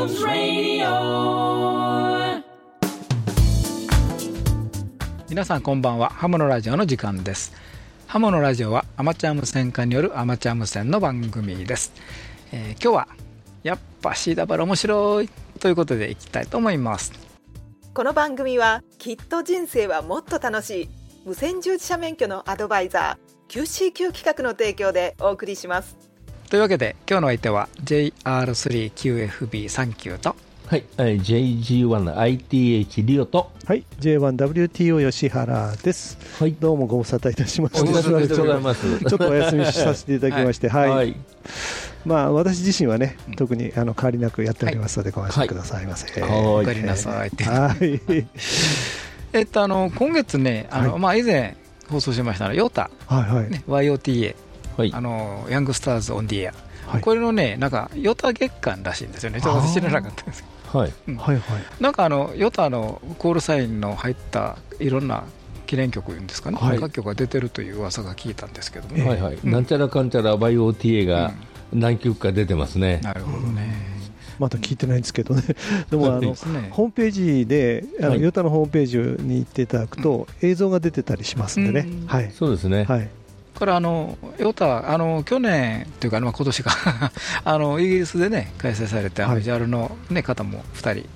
Jones Radio. 皆さんこんばんは。ハムのラジオの時間です。ハムのラジオはアマチュア無線化によるアマチュア無線の番組です、えー今日はやっぱ CW 面白いということでいきたいと思います。この番組はきっと人生はもっと楽しい。無線従事者免許のアドバイザー QCQ 企画の提供でお送りしますというわけで今日の相手は JR3QFB39 とはい、はい JG1ITH リオと、はい、J1WTO 吉原です。はい、どうもご無沙汰いたしました。お久しぶりでございます。ちょっとお休みさせていただきまして、はい、はい、まあ私自身はね、特にあの変わりなくやっておりますので、ご安心くださいませ。はい。おかえりなさいって。はい、えっとあの今月ねあの、はい。まあ以前放送しましたのヨタ、はい、はい、ね、YOTA はい。あ、のヤングスターズオンディエア、はい。これのねなんかヨタ月間らしいんですよね。ちょっと私知らなかったんです。けどはい、はい、はい、なんかあのヨタのコールサインの入ったいろんな記念曲いうんですかね、はい。各曲が出てるという噂が聞いたんですけども、ええ。はい、はい、うん。なんちゃらかんちゃら YOTA が何曲か出てますね。なるほどね、まだ聞いてないんですけどね。でもあのホームページで、あのはい。ヨタのホームページに行っていただくと、映像が出てたりしますんでね。うん。はい、そうですね。はい、これあのヨタあの去年というか、まあ、今年か。あのイギリスでね開催されて、はい。JAL の、ね、方も2人。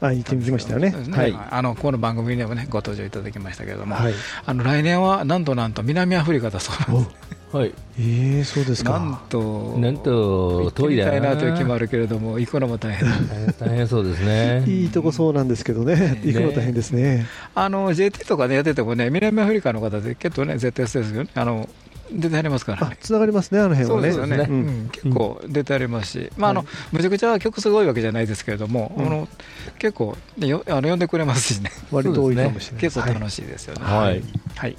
あ、行ってみましたよね。そうです。はい、あのこの番組でもねご登場いただきましたけれども、はい、あの来年はなんとなんと南アフリカだそうなんです。はい、ねえええそうですか。なんとなんと遠いだみたいなという気もあるけれども行くのも大変。だ 大変そうですね。いいとこそうなんですけどね、ね。行くの大変ですね。あの JT とかでやっててもね南アフリカの方で結構ね ZS ですよね。あの出てありますからね、あつながりますね、あの辺はね。そうですよね、ねううんん結構出てありますし、まああのはい。むちゃくちゃ曲数が多いわけじゃないですけれども、うんあの結構、ね、よあの呼んでくれますしね、割と多いかもしれない。結構楽しいですよね。はい、はい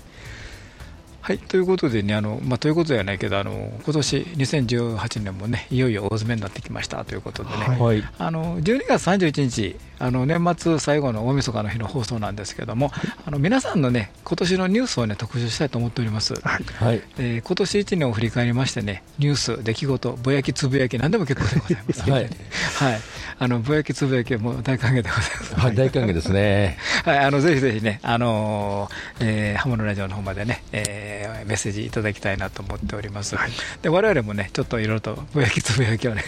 はい、ということでね、あのまあ、ということではないけど、あの今年2018年もね、いよいよ大詰めになってきましたということでね、はい。はい、あの12月31日、あの年末最後の大晦日の日の放送なんですけども、あの皆さんのね、今年のニュースをね、特集したいと思っております。はい。はい、えー今年1年を振り返りましてね、ニュース、出来事、ぼやき、つぶやき、何でも結構でございます。はい、はい、あのぼやき、つぶやきはもう大歓迎でございます。はい、大歓迎ですね。はい、あのぜひぜひね、あのーえーハモのラジオの方までね、えーメッセージいただきたいなと思っております。で、我々もね、ちょっといろいろとぼやきつぶやきをね、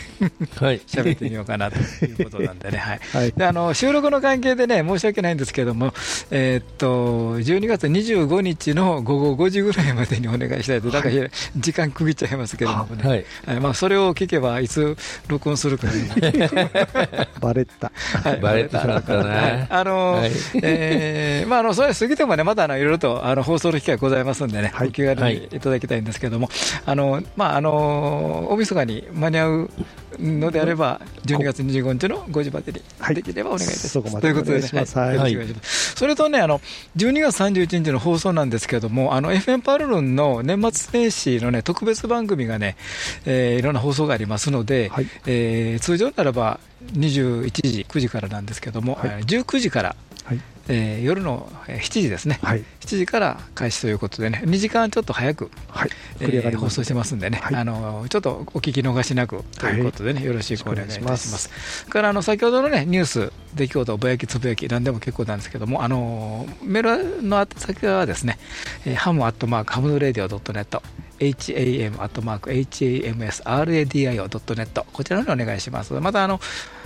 はい、喋ってみようかなということなんでね、はい。はい。であの収録の関係でね、申し訳ないんですけども、えーっと、12月25日の午後5時ぐらいまでにお願いしたいと、だから時間区切っちゃいますけれどもね、はい、はい。まあ、それを聞けば、いつ録音するか、バレた。はい。バレた。な はいあのはい。えー まあ、あのそれ過ぎてもね、またあのいろいろとあの放送の機会ございますんでね、はい。お気軽にいただきたいんですけども、あのまあ、あの大晦日に間に合うのであれば、12月25日の5時までにはい。できればお願いいたします。そこまでということで、はい。それとね、あの12月31日の放送なんですけども、あの FM パルルンの年末年始の、ね、特別番組がね、えーいろんな放送がありますので、はい。えー通常ならば21時、9時からなんですけども、はいえー19時から、はい。えー夜のえー7時ですね、はい。7時から開始ということでね、2時間ちょっと早く、はい。えー放送してますんでね、はいあのちょっとお聞き逃しなくということでね、よろしくお願いいたします。からあの先ほどのね、ニュース、出来事、ぼやき、つぶやき、なんでも結構なんですけども、あのメールの宛先はですね、えーハムアットマークハムドレディオドットネット、ham アットマーク hamsradio.net こちらの方にお願いします。またあの、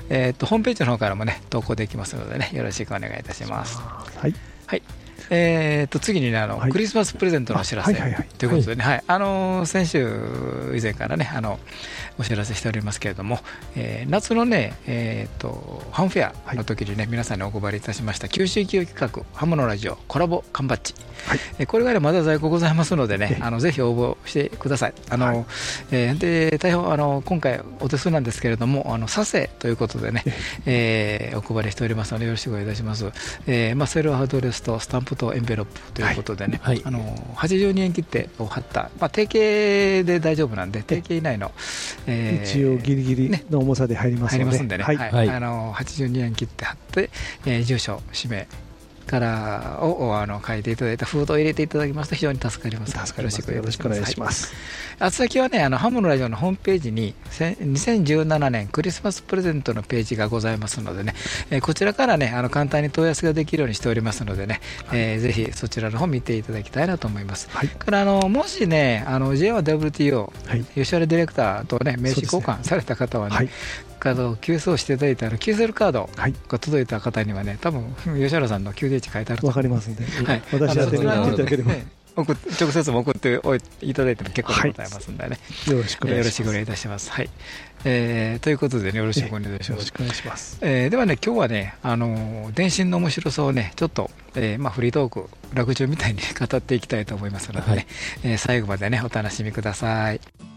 えー、とホームページの方からもね投稿できますのでねよろしくお願いいたします。はい。はい。えー、と次にねあの、はいクリスマスプレゼントのお知らせということでね、はいあの先週以前からねあのお知らせしておりますけれども、えー夏のね、えー、とハムフェアの時にね、皆さんにお配りいたしました QCQ 企画ハムのラジオコラボ缶バッジ、はい。えーこれがねまだ在庫ございますのでねええ。あのぜひ応募してください。あの、はい。えーで大変あの今回お手数なんですけれどもあの佐世ということでね、えーお配りしておりますのでよろしくお願いいたします、えーまあ、セルアドレスとスタンプとエンベロップということでね、はい。あの82円切手を貼った、まあ、定型で大丈夫なんで定型以内の、えー一応ギリギリの重さで入りますので。入りますんでね、はい。はい。はい。あの82円切って貼って、えー住所、氏名からをあの書いていただいた封筒を入れていただきますと非常に助かります。助かります。よろしくお願いします、はい、先はねあのハムのラジオのホームページに2017年クリスマスプレゼントのページがございますのでね、えー、こちらからねあの簡単に問い合わせができるようにしておりますのでね、はい、えー、ぜひそちらの方見ていただきたいなと思います、はい、からあのもしねあの J1WTO、はい、吉原ディレクターとね名刺交換された方はね、はい、カード QS していただいたら QSL カードが届いた方にはね多分吉原さんの QD 値書いてあるとわかりますんで、はい、私宛てに言っていただければ、送直接も送っておいいただいても結構でございますんでね、はい、よろしくお願いいたします。はい、えー、ということで、ね、よろしくお願いします。ます。えー、ではね、今日はね、あの電信の面白さをね、ちょっと、えー、まあフリートーク、楽中みたいに 語っていきたいと思いますのでね、はい、えー、最後までね、お楽しみください。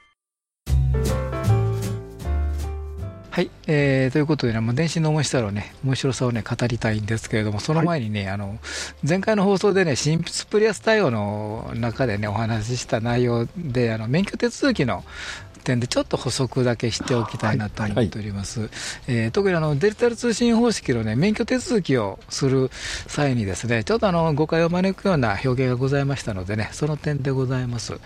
はい、えー、ということでね、もう電信の面白さをね、面白さをね、語りたいんですけれども、その前にね、はい、あの、前回の放送でね、スプリアス対応の中でね、お話しした内容で、あの、免許手続きの点でちょっと補足だけしておきたいなと思っております、はい。はい、えー、特にあのデジタル通信方式の、ね、免許手続きをする際にですねちょっとあの誤解を招くような表現がございましたのでねその点でございます、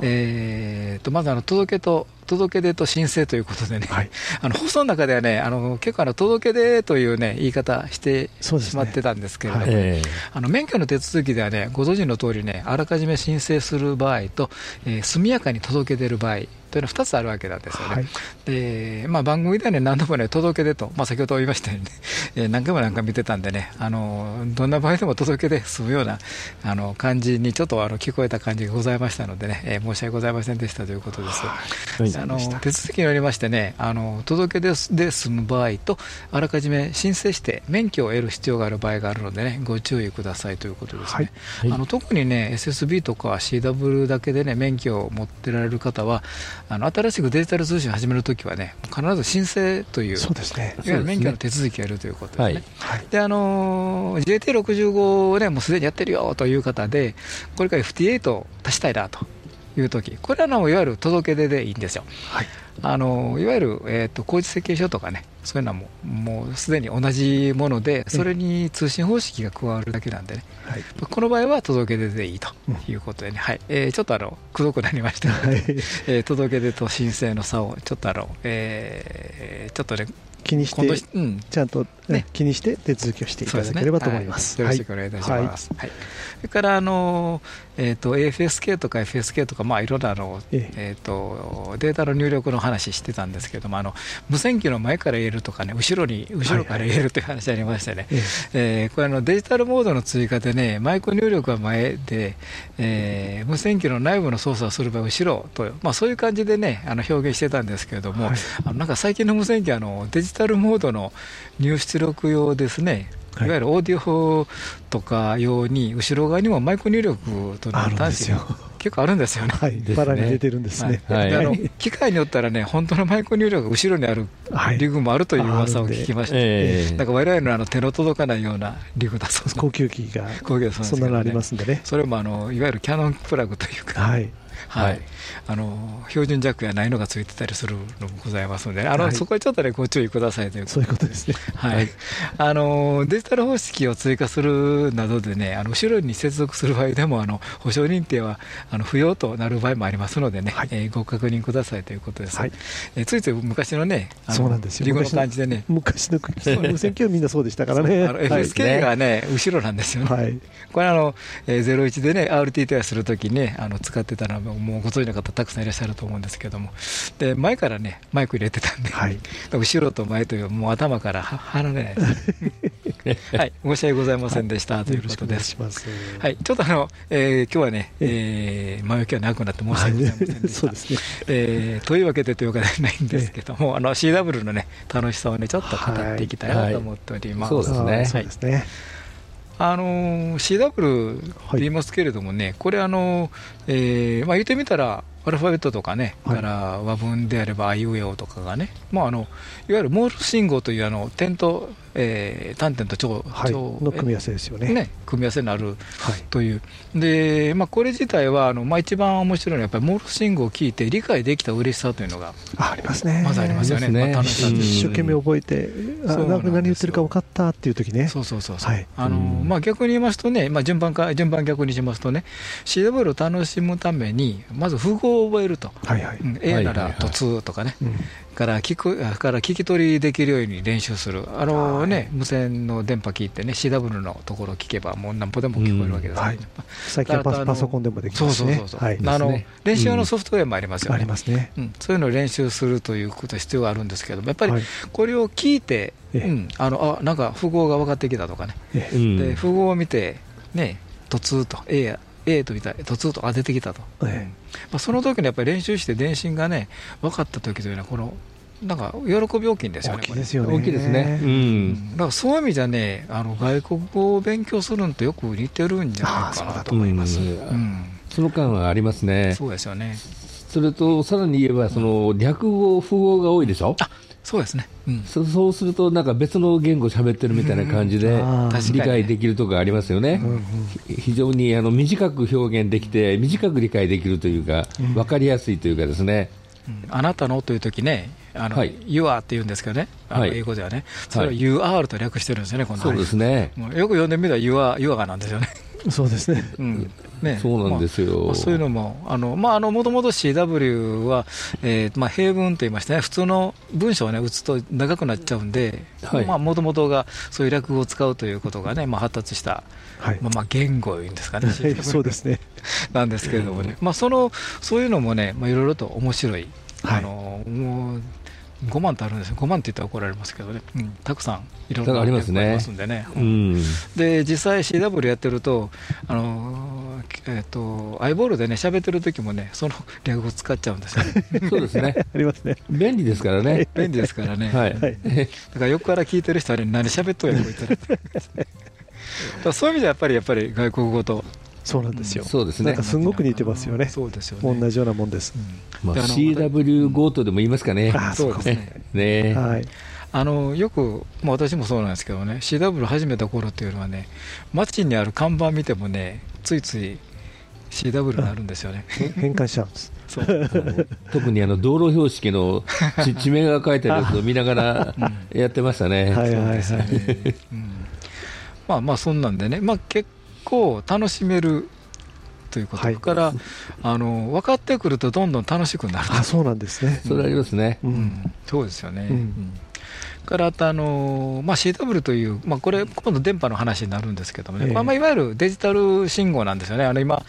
えーと、まずあの届けと届け出と申請ということでね、はい、あの放送の中ではね、あの結構あの届け出というね言い方してしまってたんですけれども、ねはい、あの免許の手続きではね、ご存知の通りね、あらかじめ申請する場合と、えー、速やかに届け出る場合、というのは2つあるわけなんですよね。はい、でまあ、番組ではね、何度もね、届け出と、まあ、先ほど言いましたように、ね、え何回も何回見てたんでね、あのどんな場合でも届け出済むようなあの感じにちょっとあの聞こえた感じがございましたのでね、えー、申し訳ございませんでしたということです。あの手続きによりましてね、あの届け出で済む場合と、あらかじめ申請して免許を得る必要がある場合があるのでね、ご注意くださいということですね。はい、あの特にね、SSB とか CW だけでね、免許を持ってられる方は、あの新しくデジタル通信を始めるときはね、必ず申請という、そうですね、いわゆる免許の手続きをやるということですね。はい、であの JT65 をね、もうすでにやってるよという方で、これから FT8 を足したいなというとき、これはのいわゆる届け出でいいんですよ。はい。あのいわゆる、えーと、工事設計書とかね、そういうのはもうもうすでに同じもので、それに通信方式が加わるだけなんでね、はい、この場合は届け出でいいということでね、うん、はい。えー、ちょっとあのくどくなりましたので、はい、えー、届け出と申請の差をちょっとあの、えー、ちょっとね、気にして、うん、ちゃんと、ね、気にして手続きをしていただければと思います。すね。はい、よろしくお願いいたします。はい、それからあの、えーと、AFSK とか FSK とか、まあ、いろんなあの、ええ。ーと、データの入力の話してたんですけども、あの無線機の前から入れるとかね、後ろに後ろから入れるという話ありましてね、はいはい、えー、これあの、デジタルモードの追加でね、マイク入力は前で、えー、無線機の内部の操作をする場合、後ろと、まあ、そういう感じでね、あの表現してたんですけれども、はい、あのなんか最近の無線機あの、デジタルモードの入出力用ですね、いわゆるオーディオとか用に、後ろ側にもマイク入力となったんですよ。結構あるんですよね。はい、バラに出てるんですね。はい、あの機械によったらね、本当のマイク入力が後ろにあるリグもあるという噂を聞きました。だから我々のあの手の届かないようなリグだそうです。高級機が、そんなのありますんでね。それもあのいわゆるキャノンプラグというか、はい、はい、あの標準弱やないのがついてたりするのもございますので、あの、はい、そこはちょっとね、ご注意くださいというそういうことですね、はい。あのデジタル方式を追加するなどでね、あの後ろに接続する場合でも、あの保証認定はあの不要となる場合もありますのでね、はい、えー、ご確認くださいということです、はい。えー、ついつい昔のね、そうなんですよ。の感じでね、昔の無線機はみんなそうでしたからね、FSK がね、後ろなんですよね、はい、これあの、えー、01でね、RT テアするときに、ね、あの使ってたのは、もうご存知の方、たくさんいらっしゃると思うんですけども、で前からね、マイク入れてたんで、はい、後ろと前という、もう頭から離れない。です、はい、申し訳ございませんでした、はい、ということです。はい、ちょっとあの、えー、今日はね、えー、前置きはなくなって申し訳ございませんでした。えー、というわけでというわけではないんですけども、あの CW のね、楽しさをね、ちょっと語っていきたいなと思っております。そうですね。そうですねあの CW って言いますけれどもね、はい、これあの、えーまあ、言ってみたら、アルファベットとかね、はい、から和文であれば、あいうえおとかがね、まあ、あのいわゆるモールス信号というあの点と、えー、単点と長、はい、の組み合わせですよね。ね組み合わせになるという、はい、でまあ、これ自体はあの、まあ、一番面白いのは、やっぱりモールス信号を聞いて理解できた嬉しさというのがありますね、まずありますよね、ね。まあ、一生懸命覚えて、あ何言ってるか分かったっていう時ね、そうそうそうそう、はい、あのまあ、逆に言いますとね、まあ、順番か順番逆にしますとね、CW を楽しむために、まず符号を覚えると、はいはい、A なら突とかね、から聞くから聞き取りできるように練習する、あのね、無線の電波聞いてね、CW のところを聞けば、もう何歩でも聞こえるわけです、ね。はい、最近はパソコンでもできますね、そうそうそうあの練習用のソフトウェアもありますよね、ありますね、うん、そういうのを練習するということ必要があるんですけども、やっぱりこれを聞いて、うん、あのあなんか符号が分かってきたとかね、で符号を見て、ね、突と A や A と見た突とあ出てきたと、ええまあ、その時にやっぱり練習して電信がね分かった時というのはこのなんか喜び大きいんですよね、大きいですよね。大きいですね、うん、だからそういう意味じゃね、あの外国語を勉強するのとよく似てるんじゃないかなと。思います、うん、その感はありますね、そうですよね。それとさらに言えば、その略語、符号が多いでしょ？そうですね、うん、そそうすると、なんか別の言語喋ってるみたいな感じで、理解できるところありますよね、うんうん、非常にあの短く表現できて、短く理解できるというか、分かりやすいというかですね。あなたのというときね、あの、はい、You are って言うんですけどね、あの英語ではね、それを You are と略してるんですよね、このそうですね。よく読んでみたら You are, you are なんですよね。そうですね。うん、ねそうなんですよ。まあ、そういうのも、あの、まあ、あの、もともと CW は、えー、まあ、平文と言いましてね、普通の文章をね、打つと長くなっちゃうんで、はい、まあ、もともとがそういう略語を使うということがね、まあ、発達した、はい、まあ、まあ、言語いうんですかね。はい、そうですね。なんですけれどもね、まあ、その、そういうのもね、まあ、いろいろと面白い。あの、もう、5万ってあるんですよ、5万って言ったら怒られますけどね、うん、たくさんいろんなありますね。んでね、うん、で実際 CW やってると、あのえーと、アイボールでね喋ってる時もね、その略語使っちゃうんですよ、そうですね、ありますね。便利ですからね、便利ですからね、はい、だから横から聞いてる人は、ね、何喋っとんやこいつら。そういう意味ではやっぱりやっぱり外国語とそうなんですよ、そうですね。なんかすごく似てますよね、そうですよね。同じようなもんです、まあ、CW とでも言いますかね、そうですね。ね、はい。あのよく、まあ、私もそうなんですけどね、CW 始めた頃っていうのはね、街にある看板見てもね、ついつい CW になるんですよね。変換しちゃうんです。そう。特にあの道路標識の地名が書いてあるやつを見ながらやってましたね。はいはいはい。まあまあそんなんでね、まあ結構楽しめるということ、はい、から、あの分かってくるとどんどん楽しくなるあそうなんですね、それありますね、うん、そうですよね。うん。からあとあの、まあ、CW という、まあ、これ、今度電波の話になるんですけどもね、えー、まあ、いわゆるデジタル信号なんですよね、あの今、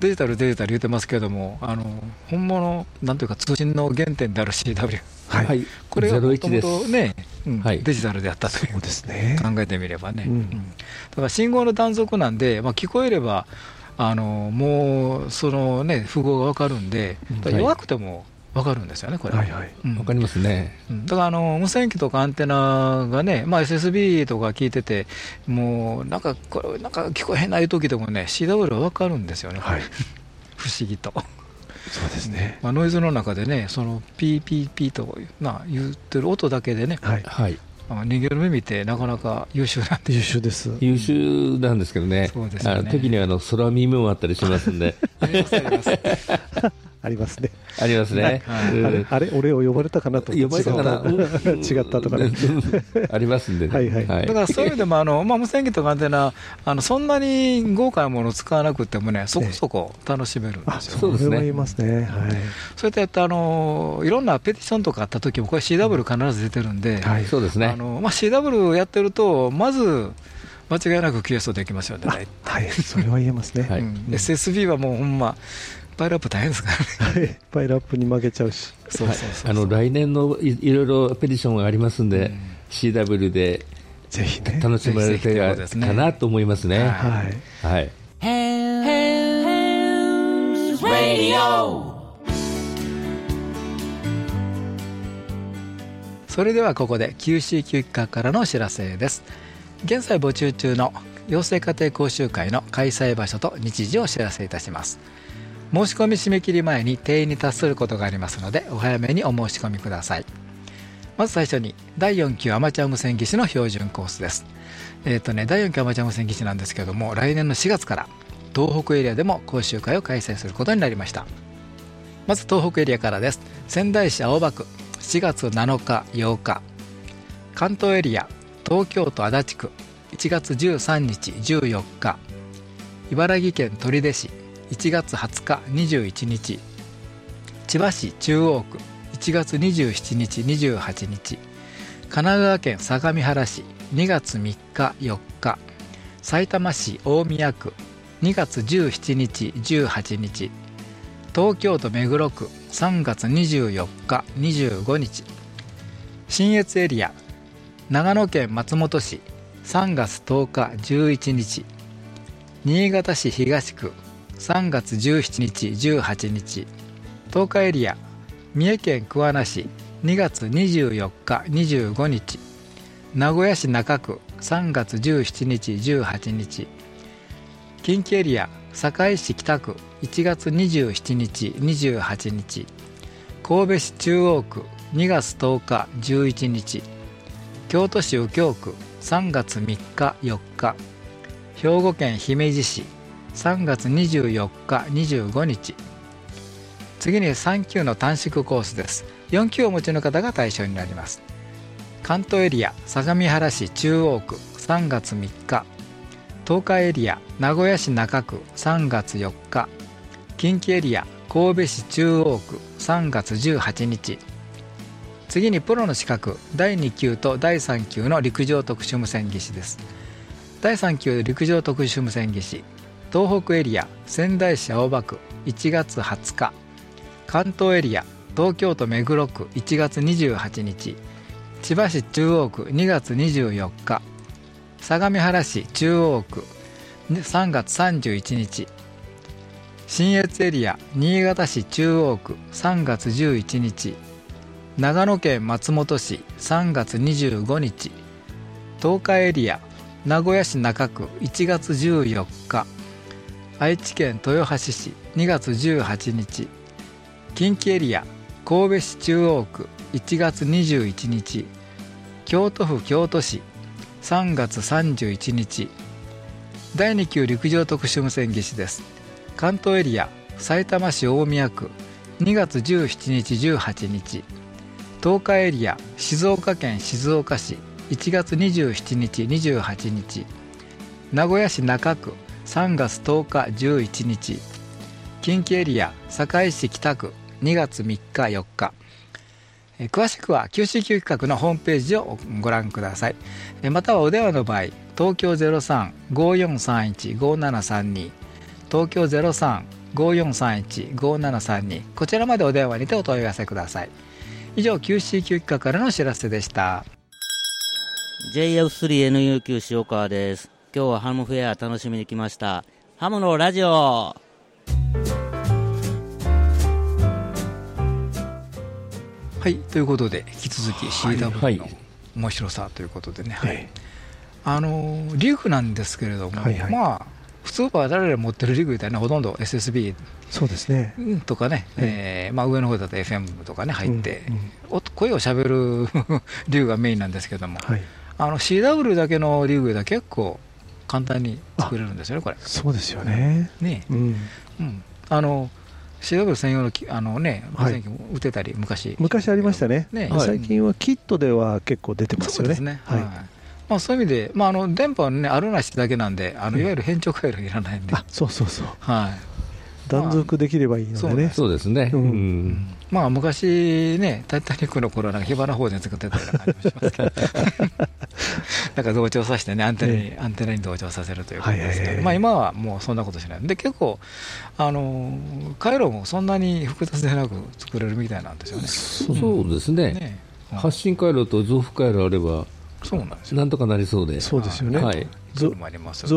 デジタル、デジタル言ってますけども、あの本物、なんというか、通信の原点である CW、はい、これがもともとね、うんはい、デジタルであったと。いう、ですね、考えてみればね、うん、だから信号の断続なんで、まあ、聞こえれば、あのもうそのね、符号が分かるんで、弱くても分かるんですよね、これ。は。いはい。うん、分かりますね。だからあの無線機とかアンテナがね、まあ、SSB とか聞いてて、もうなんかこれ、なんか聞こえない時でもね、CW は分かるんですよね、はい、不思議と。そうですね、まあ、ノイズの中でね、その PPP とな言ってる音だけでね、はい、はい。人間の耳ってなかなか優秀なんで。優秀です。優秀なんですけどね、そうですね。時にはあの空耳もあったりしますんで。ありますありますありますね。ありますね。あれ、あれ俺を呼ばれたかなと呼ばれたかな？違ったとかね。ありますんではいはい。だからそういう意味でも、あの、まあ、無線機とかアンテナ、あの、そんなに豪華なものを使わなくてもね、そこそこ楽しめるんですよ。そうですね。言いますね。はい。そうやってあの、いろんなペティションとかあった時も、これ CW 必ず出てるんで、はい、そうですね。あの、まあ、CW やってると、まず、間違いなく QS できますよね。はい、それは言えますね。はい、SSB はもうほんま、パイルアップ大変ですからね、は い、パイルアップに負けちゃうし、そうそうそうあの来年のいいろいろペティションがありますんで、うん、CW でぜひ、ね、楽しまれてかなと思いますね。はい、はい。それではここで QC 休暇からのお知らせです。現在募集中の養成家庭講習会の開催場所と日時をお知らせいたします申し込み締め切り前に定員に達することがありますのでお早めにお申し込みください。まず最初に第4級アマチュア無線技師の標準コースです。えっ、ー、とね第4級アマチュア無線技師なんですけども来年の4月から東北エリアでも講習会を開催することになりました。まず東北エリアからです。仙台市青葉区4月7日8日。関東エリア東京都足立区1月13日14日。茨城県取手市1月20日21日。千葉市中央区1月27日28日。神奈川県相模原市2月3日4日。埼玉市大宮区2月17日18日。東京都目黒区3月24日25日。信越エリア長野県松本市3月10日11日。新潟市東区3月17日18日。東海エリア。三重県桑名市。2月24日25日。名古屋市中区。3月17日18日。近畿エリア。堺市北区。1月27日28日。神戸市中央区。2月10日11日。京都市右京区。3月3日4日。兵庫県姫路市。3月24日25日。次に3級の短縮コースです。4級をお持ちの方が対象になります。関東エリア相模原市中央区3月3日。東海エリア名古屋市中区3月4日。近畿エリア神戸市中央区3月18日。次にプロの資格第2級と第3級の陸上特殊無線技師です。第3級陸上特殊無線技師東北エリア仙台市青葉区1月20日。関東エリア東京都目黒区1月28日。千葉市中央区2月24日。相模原市中央区3月31日。信越エリア新潟市中央区3月11日。長野県松本市3月25日。東海エリア名古屋市中区1月14日。愛知県豊橋市2月18日。近畿エリア神戸市中央区1月21日。京都府京都市3月31日。第2級陸上特殊無線技師です。関東エリア埼玉市大宮区2月17日18日。東海エリア静岡県静岡市1月27日28日。名古屋市中区3月10日11日近畿エリア堺市北区2月3日4日詳しくは QCQ 企画のホームページをご覧ください。またはお電話の場合東京0354315732東京0354315732こちらまでお電話にてお問い合わせください。以上 QCQ 企画からのお知らせでした。JF3NUQ 塩川です。今日はハムフェア楽しみに来ました。ハムのラジオ。はいということで引き続き CW の面白さということでね、はい、はい、あのリーフなんですけれども、はいはい、まあ普通は我々持ってるリグってねほとんど SSB そうですね。とかね、えーまあ、上の方だと FM とかね入って、うんうん、声をしゃべる リグがメインなんですけども、はい、あの CW だけのリグでは結構簡単に作れるんですよねこれ。そうですよね。ね、うん、うん、あの CW 専用のあの、ね、無線機も打てたり、昔。昔ありましたね。ね、はい、最近はキットでは結構出てますよね。そうね。はい。まあ、そういう意味で、まあ、あの電波は、ね、あるなしだけなんで、あのいわゆる変調回路いらないんで、あそうそうそう、はい、断続できればいいのでね、そうですね、うん。まあ、昔ね、タイタニックの頃なんか火花放電作ってたような感じもしますけど、なんか同調させてね、アンテナに、アンテナに同調させるということですけど、まあ、今はもうそんなことしない、で結構、あの回路もそんなに複雑でなく作れるみたいなんですよね。そうですね、ね。発信回路と増幅回路あれば、そうなんですなんとかなりそうで、そうですよね。はい。増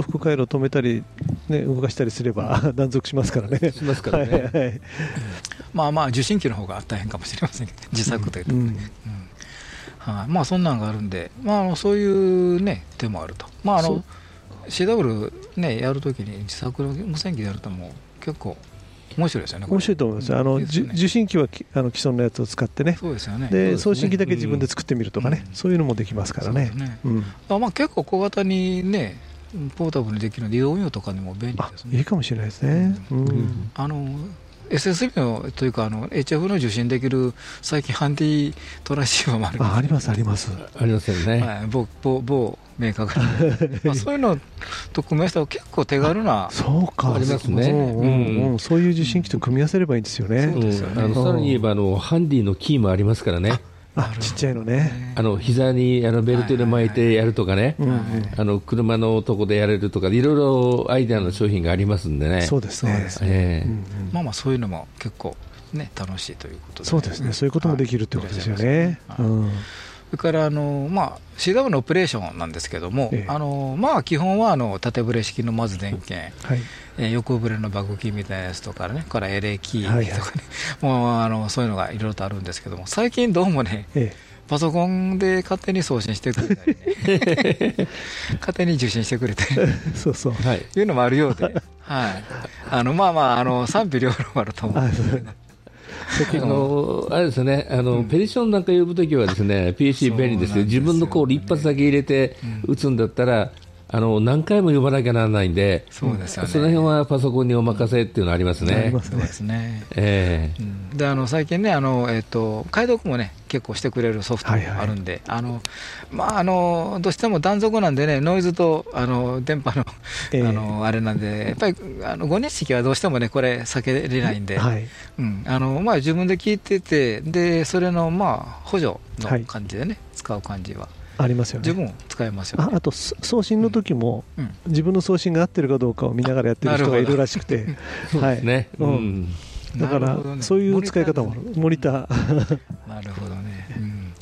幅回路止めたり、ね、動かしたりすれば 断続しますからね。しますからね。はいはい、まあまあ受信機の方が大変かもしれませんけど、自作というと、ね、うん。うんはい、まあそんなんがあるんで、まあ、そういう、ね、手もあると、まああの CW ねやるときに自作の無線機でやるとも結構面白いですよね面白いと思います、あの、ね、受信機はあの既存のやつを使ってね、そうですよね。で送信機だけ自分で作ってみるとかね、うん、そういうのもできますからね。ね。うん、あまあ、結構小型にね、ポータブルにできるので、移動用とかにも便利ですね。いいかもしれないですね。うん、あの SSB のというかあの HF の受信できる最近ハンディトランシーバーもあるあありますあります。ありますよね、はい、某某某メーカーから。まあそういうのと組み合わせたら結構手軽なそうか。ありますね、うん。うん、そういう受信機と組み合わせればいいんですよね、そうですよね、あのさらに言えばあのハンディのキーもありますからねあちっちゃいのね。あの膝にあのベルトで巻いてやるとかね、あの車のとこでやれるとか、いろいろアイデアの商品がありますんでね、そうですね、えー、まあまあ、そういうのも結構、ね、楽しいということで、そうですね、そういうこともできるってことですよね。それからあの、まあ、CW のオペレーションなんですけども、ええ、あのまあ、基本はあの縦ブレ式のまず電源、はい。えー、横ブレのバグキーみたいなやつとかね、からエレキーとかね、はい。はい、もうあのそういうのがいろいろとあるんですけども、最近どうもね、ええ。パソコンで勝手に送信してくれたりね。勝手に受信してくれたり。そうそう、はい、いうのもあるようで、はい、あのまあまああの賛否両論あると思うんですけど。あのあれですね、あの、うん、ペディションなんか呼ぶときはですね、PC 便利ですよ、自分のコール一発だけ入れて打つんだったら、あの何回も呼ばなきゃならないんで、そうですよね、その辺はパソコンにお任せっていうのありますね。そうですね。ええ。ーであの最近ねあのえっ、ー、と解読もね結構してくれるソフトもあるんで、はいはい、あのまああのどうしても断続なんでねノイズとあの電波の、えー、あのあれなんでやっぱりあの5日式はどうしてもねこれ避けれないんで、はい、うん。あのまあ自分で聞いててでそれのまあ補助の感じでね、はい、使う感じは。ありますよね。十分使えますよ、ね、ああと送信の時も、うん、自分の送信が合ってるかどうかを見ながらやってる人がいるらしくて、はい。ね、うん、だから、ね、そういう使い方もモニターなるほどね、うん。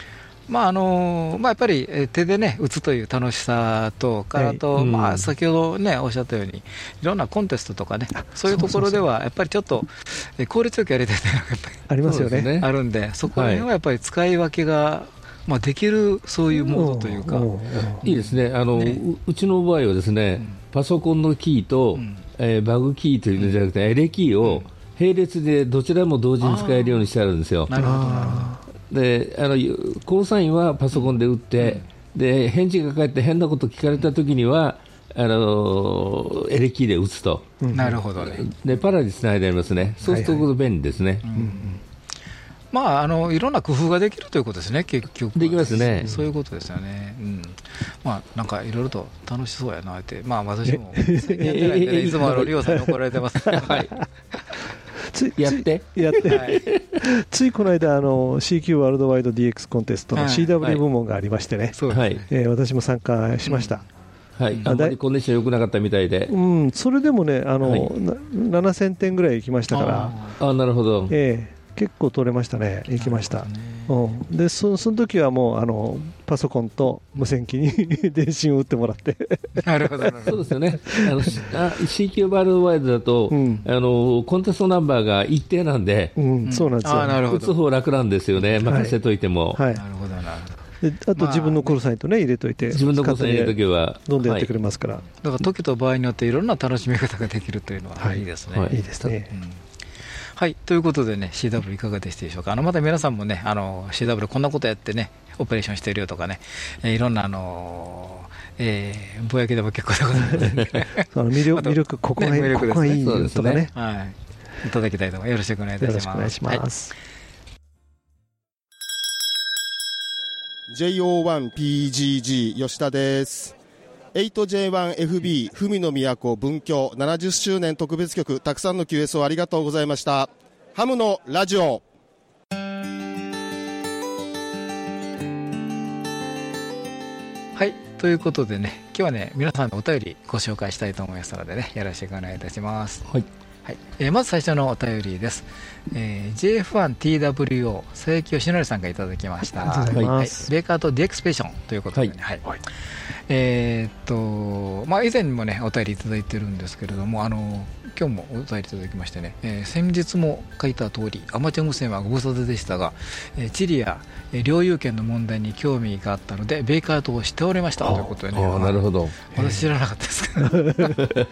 まああのまあ、やっぱり手で、ね、打つという楽しさと、からと、はい、まあ、先ほど、ね、おっしゃったように、いろんなコンテストとかね、そういうところでは、やっぱりちょっと効率よくやりたいというのがやっぱりありますよね。あるんで、そこら辺はやっぱり使い分けがまあ、できるそういうモードというか、いいですね。あの、ね、うちの場合はですね、うん、パソコンのキーと、うん、えー、バグキーというのじゃなくて、エレキーを並列でどちらも同時に使えるようにしてあるんですよ。なるほどであのコールサインはパソコンで打って、うん、で返事が返って変なこと聞かれたときには、あのエレキーで打つと、なるほどね。でパラにつないでありますね、そうすると便利ですね。はいはいうんまあ、あのいろんな工夫ができるということですね、結局、できますね。そういうことですよね、うん。まあ、なんかいろいろと楽しそうやなって、まあ、私も、いつもあのリオさんに怒られてます、はい、つやって。やって、はい、ついこの間あの CQ ワールドワイド DX コンテストの CW 部門がありましてね、はい、えー、私も参加しました。うん、はい、あんまりコンディション良くなかったみたいで、うん、それでもね、あの、はい、7000点ぐらい行きましたから、あなるほど、えー、結構取れましたね、行きました。うん、でそその時はもうあのパソコンと無線機に 電信を打ってもらって。なるほどそうですよね、あの CQ バールドワイドだと、うん、あの、コンテストナンバーが一定なんで、うん、そうなんですよ、打つ方楽なんですよね、任せといても。はい、なるほどなるほど。あと自分のコールサインとね入れといて、自分のコールサイン入れとけば、どんどんやってくれますから、だから時と場合によっていろんな楽しみ方ができるというのはい。いですね。い。いですね。はい、ということでね、CW いかがでしたでしょうか。あのまた皆さんもね、あの CW こんなことやってね、オペレーションしてるよとかね、えー、いろんなあのえー、ぼやきでも結構でございますので、魅力、魅力、ここがいい、ね、ここがいいとかね、はい、いただきたいと思います。よろしくお願いいたします。お願いします。はい JO1PGG 吉田です。8J1FB 文の都文京70周年特別曲たくさんの QS をありがとうございました。ハムのラジオ。はいということでね今日はね皆さんのお便りご紹介したいと思いますのでねよろしくお願いいたします。はい。はい。えー、まず最初のお便りです、えー、JF1TWO 佐伯義則さんがいただきました。はい、ベーカー島DXペディションということでね、はい、はい、えー、っとまあ、以前にもねお便りいただいてるんですけれどもあの今日もお伝えいただきましてね、えー、先日も書いた通りアマチュア無線はご無沙汰でしたが、えー、地理や、えー、領有権の問題に興味があったのでベイカートをしておりましたということでねなるほど。私知らなかったですけど。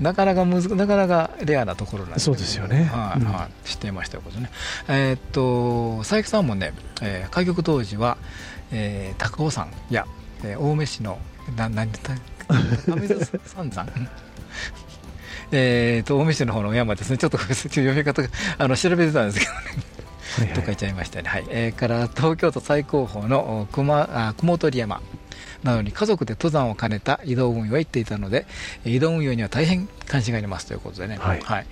なかなかむずなかなかレアなところなんでそうですよね。はい、うん、はい、知っていましたよことね。えー、っと佐伯さんもね、えー、開局当時は、えー、高尾山や、えー、青梅市のな何だ高水三山？えーと、青梅市の方の山ですね、ちょっと 読み方あの調べてたんですけどね。はいはい、と書いちゃいましたね、はい。えー、から東京都最高峰の熊あ雲取山。などに家族で登山を兼ねた移動運用へ行っていたので移動運用には大変関心があります。ということでね、はい、はい、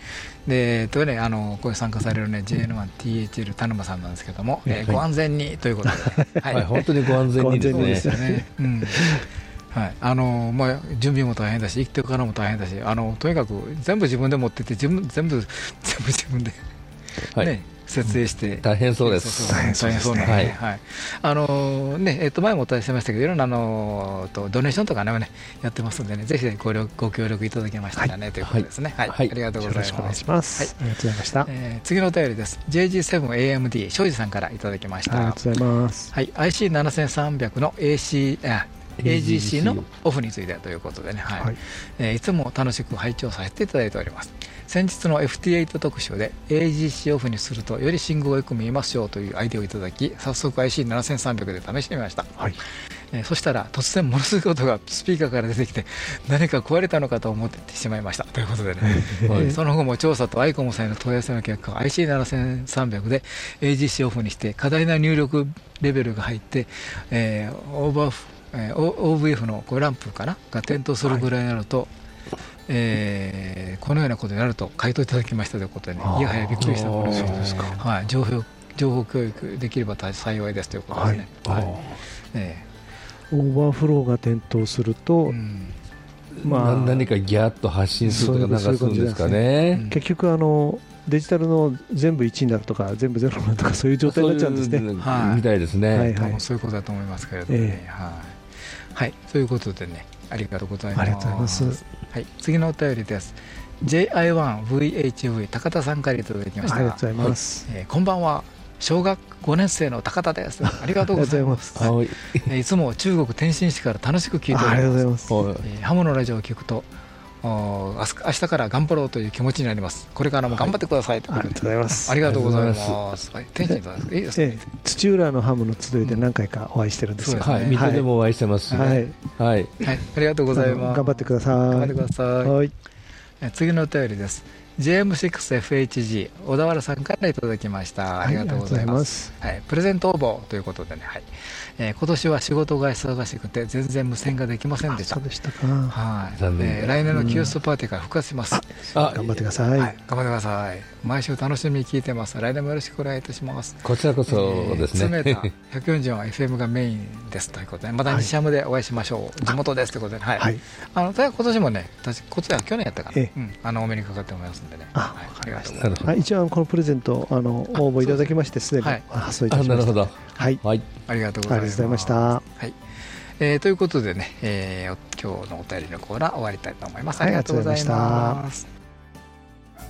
でとねあのこれ参加されるね JN1THL 田沼さんなんですけども、はい、えー、ご安全にということで、はい、本当にご安全にですね。うんはい。あのまあ、準備も大変だし、生きてからも大変だし、あのとにかく全部自分で持ってて、自分全部 全部自分で、はい。ね、設営して、大変そうです。大変そうなんで、はい。はい、あのねえっと前もお伝えしてましたけど、いろんなあのとドネーションとかねやってますんでね、ぜひごご協力いただけましたらね、ということですね。はい、ありがとうございます。はい、ありがとうございました。え次のお便りです。JG7AMD 庄司さんからいただきました。ありがとうございます。はい、IC7300 の AC あ AGC のオフについてということでね、はい。はい。えー、いつも楽しく拝聴させていただいております。先日の FT8 特集で AGC オフにするとより信号がよく見えますよというアイデアをいただき早速 IC7300 で試してみました、はい。えー、そしたら突然ものすごい音がスピーカーから出てきて何か壊れたのかと思ってしまいました。ということでね、はい、その後も調査とアイコムさんの問い合わせの結果 IC7300 で AGC オフにして過大な入力レベルが入って、えー、オーバーえー、OVF のこうランプかなが点灯するぐらいになると、はい、えー、このようなことになると回答いただきましたということで、ね、いやはやびっくりした。ものですはい、情報情報共有できれば幸いですということですね。はい、はい、えー、オーバーフローが点灯すると、うん。まあ、何かギャッと発信するとか流すんですかね。ね。結局あのデジタルの全部1になるとか全部0になるとかそういう状態になっちゃうんですね。はい、みたいですね。はいはい、そういうことだと思いますけれども、ね、えー、はいはい、ということでね、ありがとうございます。ありがとうございます。はい、次のお便りです。JI1VHV 高田さんからいただきました。ありがとうございます。えー、こんばんは。小学5年生の高田です。ありがとうございます。はい、いつも中国天津市から楽しく聞いております。ありがとうございます。えー、ハムのラジオを聞くと明日から頑張ろうという気持ちになります。これからも頑張ってください、はい、ありがとうございます。ありがとうございます。はい、天心いいですね、土浦のハムの集いで何回かお会いしてるんですよ。はい、水戸でもお会いしてます、はい、はい、はい、ありがとうございます。頑張ってください。頑張ってください。はい。次のお便りです。JM6FHG 小田原さんからいただきました。ありがとうございます。はい、プレゼント応募ということでね、はい。えー、今年は仕事が忙しくて全然無線ができませんでした。そうでしたか。はい。残念、えー、来年のキュースパーティーから復活します、あ頑張ってください、はい、頑張ってください。毎週楽しみに聞いてます。来年もよろしくお願いいたします。こちらこそですね、えー、詰めた140は FM がメインですということでまた西山でお会いしましょう、はい、地元ですということではい、はい、あの今年もね私こっちは去年やったから、えー、うん、あのお目にかかって思いますんでね。あ、はい、ありがとうございます、はい、一応このプレゼントあの応募いただきましてすでに発送いたしました。なるほど。はい、はい、ありがとうございました。はい。えー、ということでね、えー、今日のお便りのコーナー終わりたいと思います。ありがとうございます。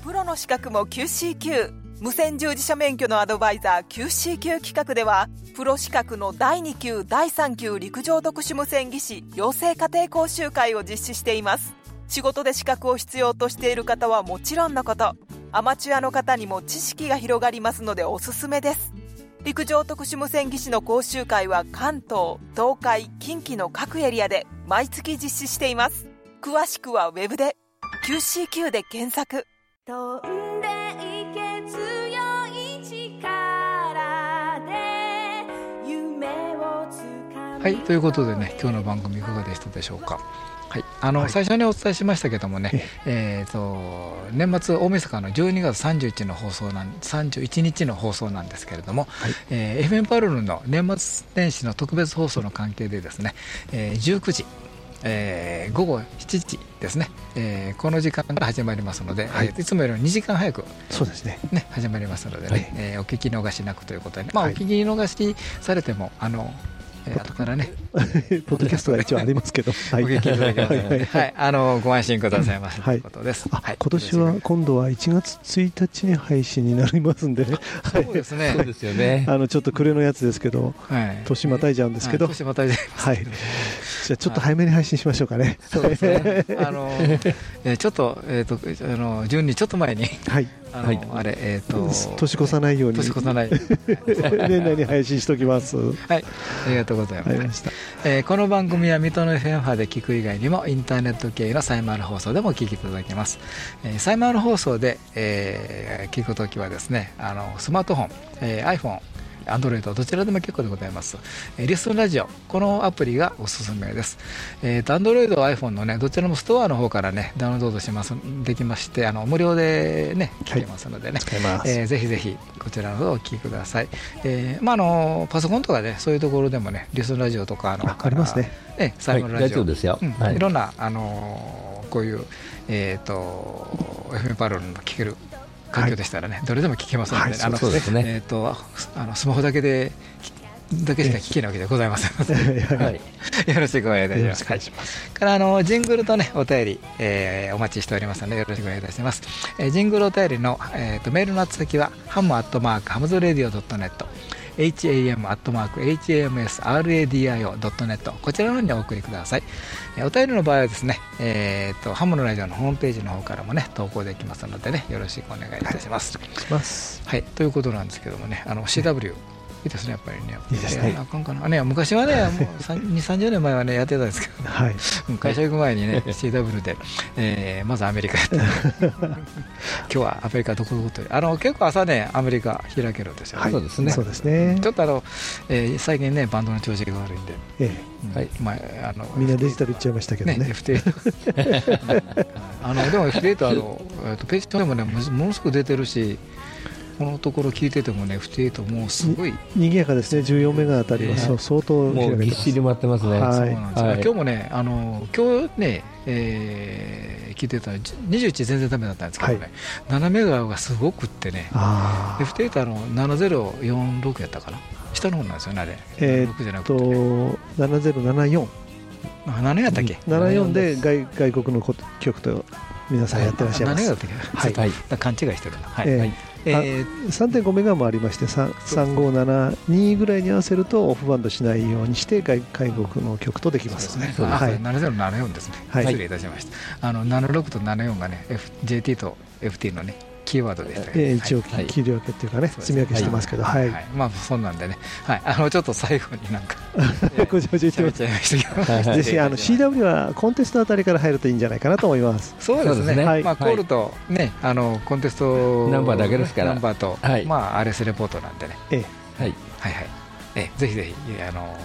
プロの資格も QCQ 無線従事者免許のアドバイザー QCQ 企画ではプロ資格の第2級第3級陸上特殊無線技師養成家庭講習会を実施しています仕事で資格を必要としている方はもちろんのこと。アマチュアの方にも知識が広がりますのでおすすめです。陸上特殊無線技師の講習会は関東東海近畿の各エリアで毎月実施しています。詳しくはウェブで QCQ で検索。飛んでいけ強い力で夢をつかはいということでね今日の番組いかがでしたでしょうか？はい、あの、はい、最初にお伝えしましたけどもね、えーと年末大晦日の12月31日の放送なん31日の放送なんですけれども、はい。えー、FM パルルの年末年始の特別放送の関係でですね、えー、19時えー、午後7時ですね、えー、この時間から始まりますので、はい、いつもより2時間早くそうですね。ね始まりますのでね、はい、えー、お聞き逃しなくということで、ね、まあ、お聞き逃しされてもあのえー、後からね、ポッドキャストが一応ありますけど、はい、あのご安心くださいませ、ということです。はい、今年は今度は1月1日に配信になりますんでね、そうですね、そうですよね。あのちょっと暮れのやつですけど、はい、年またいじゃうんですけど、年またいじゃいはい。じゃちょっと早めに配信しましょうかね。そうですね。あの、えちょっとえっ、とあの順にちょっと前に、はい。あの、はい、あれえっ、と年越さないように年越さない 年内に配信しておきます。はい、ありがとうございます。えこの番組は水戸の FM 波で聞く以外にもインターネット系のサイマール放送でも聞きいただけます。えサイマール放送で、えー、聞くときはですね、あのスマートフォン、えー、iPhone アンドロイドどちらでも結構でございます。えー、リストラジオ、このアプリがおすすめです。えっ、ー、と、アンドロイド、iPhone のね、どちらもストアの方からね、ダウンロードします、できまして、あの、無料でね、聞けますのでね、はい、えー、ぜひぜひ、こちらの方をお聞きください。えー、まあ、あの、パソコンとかね、そういうところでもね、リストラジオとか、あの、ありますね。ね、最後のラジオ。はい、ですよ、うんはい。いろんな、あの、こういう、えっ、ー、と、FM パロルの聞ける環境でしたらね、どれでも聞けますので、あのえっ、とあのスマホだけでだけしか聞けないわけではございません はい、よろしくお願いいたします。からあのジングルとねお便り、えー、お待ちしておりますのでよろしくお願いいたします。えー、ジングルお便りの、えーと、メールの宛先はハムアットマークハムズレディオドットネット ham.hamsradio.net こちらの方にお送りください。お便りの場合はですね、えーと、ハムのラジオのホームページの方からもね投稿できますのでねよろしくお願いいたします。はい、はい、ということなんですけどもねあの CW、いいですね、やっぱりね。いいですね。あかんかな。ね、昔はね、もう2、30年前はね、やってたんですけど、はい、会社行く前にね、CW で、えー、まずアメリカやって、今日はアメリカどこどことあの結構朝ね、アメリカ開けるんですよ、ね。そうですね。そうですね。ちょっとあの、えー、最近ね、バンドの調子が悪いんで、ええ、はい、まあ、あのみんなデジタルいっちゃいましたけどね。ね FT あのでも FT あの、えっと、ページでもね、ものすごく出てるし、このところ聞いててもね、不定ともうすごい。にぎやかですね、14メガあたりは、相当もうぎっしり待ってますね、はい、今日もね、あの今日ね、えー、聞いてたら、21全然だめだったんですけどね、はい、7メガがすごくってね、不定とあの7046やったかな、下の方なんですよね、あれ、えー、じゃなくて、7074。何やったっけ、74で外外国の曲と皆さんやってらっしゃいます。何やったっけ、はい、勘違いしてるな。はい、えーえー、3.5メガもありまして3572ぐらいに合わせるとオフバンドしないようにして外外国の曲とできますね。すね。はい、7074ですね。はい、失礼いたしました。あの76と74がね、F、JT と FT のねキーワードでしたえ一応切り分けっていうかね、積み分けしてますけど、はい、まあそんなんでね、はい、あのちょっと最後になんか。ごちゃごちゃ言ってまぜひあの CW はコンテストあたりから入るといいんじゃないかなと思います。そうですね。まあコールとね、あのコンテストナンバーだけですから、ナンバーとまあ RS レポートなんでね。ええ、はい。はい。はい。えぜひぜひあの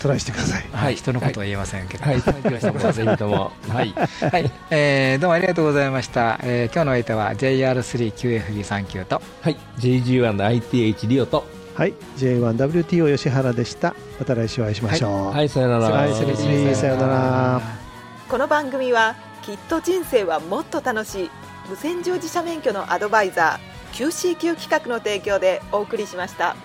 トライしてください。はい、人のことは言えませんけど。はい、ぜひとも。はい、はい、えー、どうもありがとうございました。えー、今日の相手は JR3QFB39 と、はい、JG1 の ITH リオと、はい、J1WTO 吉原でした。また来週お会いしましょう。はい、はい、さよなら。はい、さよなら。この番組はきっと人生はもっと楽しい無線乗自社免許のアドバイザー QCQ 企画の提供でお送りしました。